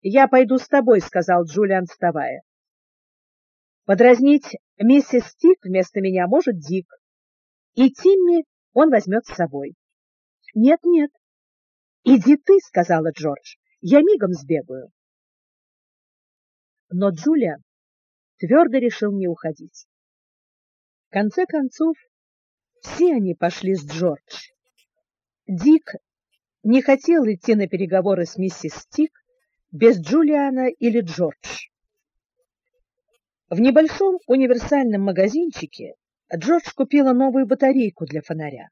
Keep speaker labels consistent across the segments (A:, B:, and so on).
A: Я пойду с тобой, сказал Джулиан, вставая. Подразнить миссис Стик вместо меня может Дик. И Тимми он возьмет с собой. Нет, нет. Иди ты, сказала Джордж. Я мигом сбегаю. Но Джулиан твердо решил не уходить. В конце концов, все они пошли с Джордж. Дик не хотел идти на переговоры с миссис Стик без Джулиана или Джордж. В небольшом универсальном магазинчике Джордж купила новую батарейку для фонаря.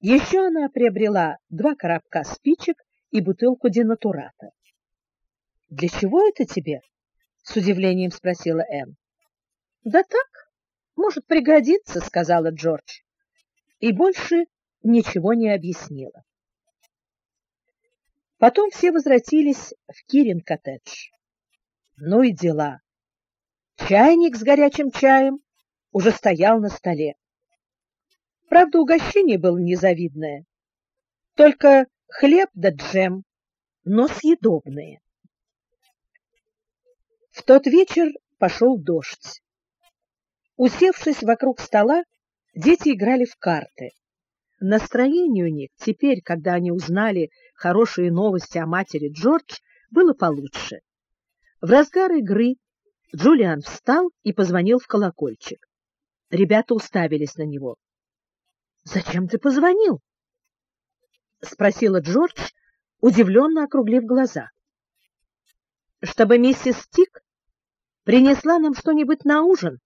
A: Еще она приобрела два коробка спичек и бутылку денатурата. "Для чего это тебе?" с удивлением спросила Энн. "Да так, может пригодиться", сказала Джордж. И больше ничего не объяснила. Потом все возвратились в Кирин-коттедж. Ну и дела. Чайник с горячим чаем уже стоял на столе. Правда, угощение было незавидное. Только хлеб да джем, но съедобные. В тот вечер пошел дождь. Усевшись вокруг стола, дети играли в карты. Настроение у них теперь, когда они узнали хорошие новости о матери Джордж, было получше. В разгар игры Джулиан встал и позвонил в колокольчик. Ребята уставились на него. "Зачем ты позвонил?" спросила Джордж, удивленно округлив глаза. "Чтобы миссис Стик принесла нам что-нибудь на ужин",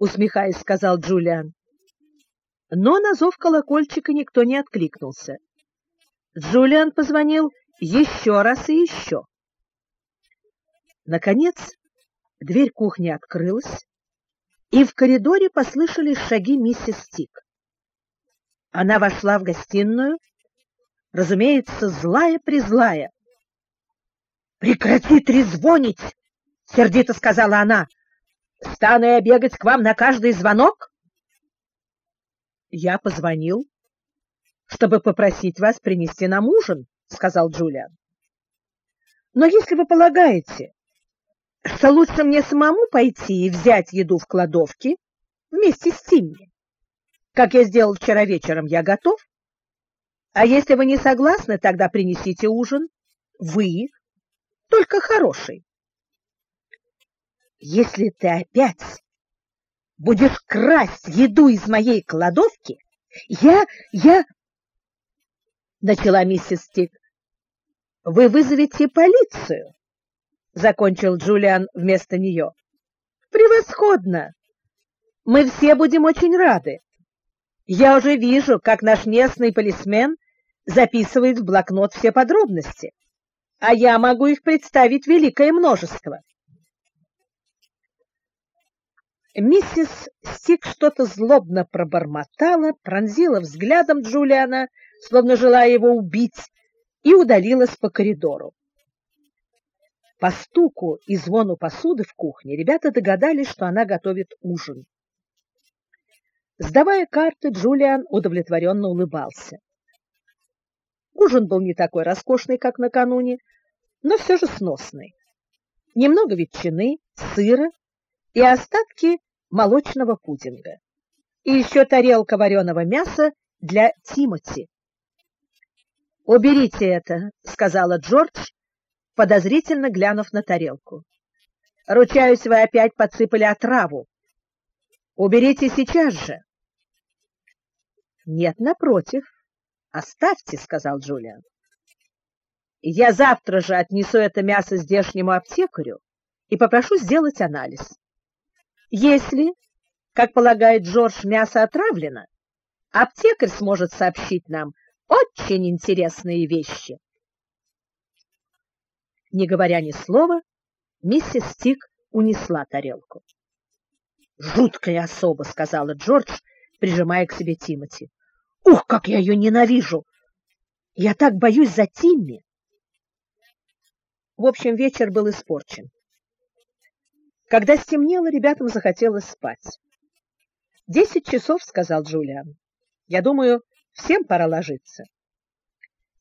A: усмехаясь, сказал Джулиан. Но на зов колокольчика никто не откликнулся. Джулиан позвонил еще раз и еще. Наконец, дверь кухни открылась, и в коридоре послышались шаги миссис Стик. Она вошла в гостиную, разумеется, злая-призлая. «Прекрати трезвонить!» — сердито сказала она. «Стану я бегать к вам на каждый звонок?» Я позвонил, чтобы попросить вас принести нам ужин, сказал Джулиан. Но если вы полагаете, что лучше мне самому пойти и взять еду в кладовке вместе с Тимми, как я сделал вчера вечером, я готов. А если вы не согласны, тогда принесите ужин вы, только хороший. Если ты опять будешь красть еду из моей кладовки, я я начала миссис Стик. Вы вызовете полицию, закончил Джулиан вместо нее. Превосходно. Мы все будем очень рады. Я уже вижу, как наш местный полисмен записывает в блокнот все подробности, а я могу их представить великое множество. Миссис Стик что-то злобно пробормотала, пронзила взглядом Джулиана, словно желая его убить, и удалилась по коридору. По стуку и звону посуды в кухне ребята догадались, что она готовит ужин. Сдавая карты, Джулиан удовлетворенно улыбался. Ужин был не такой роскошный, как накануне, но все же сносный. Немного ветчины, сыра и остатки молочного пудинга. И еще тарелка вареного мяса для Тимоти. "Уберите это", сказала Джордж, подозрительно глянув на тарелку. "Ручаюсь, вы опять подсыпали отраву. Уберите сейчас же". "Нет, напротив, оставьте", сказал Джулиан. "Я завтра же отнесу это мясо здешнему аптекарю и попрошу сделать анализ. Если, как полагает Джордж, мясо отравлено, аптекарь сможет сообщить нам очень интересные вещи. Не говоря ни слова, миссис Стик унесла тарелку. Жуткая особа, сказала Джордж, прижимая к себе Тимоти. Ух, как я ее ненавижу. Я так боюсь за Тимми. В общем, вечер был испорчен. Когда стемнело, ребятам захотелось спать. «Десять часов», — сказал Джулиан. «Я думаю, всем пора ложиться».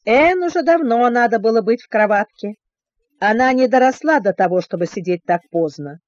A: Эн уже давно надо было быть в кроватке. Она не доросла до того, чтобы сидеть так поздно.